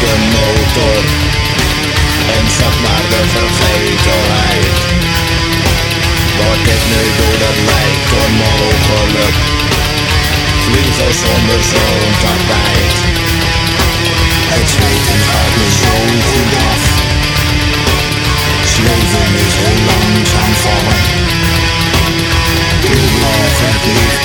de motor En zak naar de vergetelheid Wat ik nu doe dat lijkt onmogelijk? Vliegen zonder zo'n tapijt. Het zweten gaat me zo goed af. Zweven is heel langzaam vallen. Het licht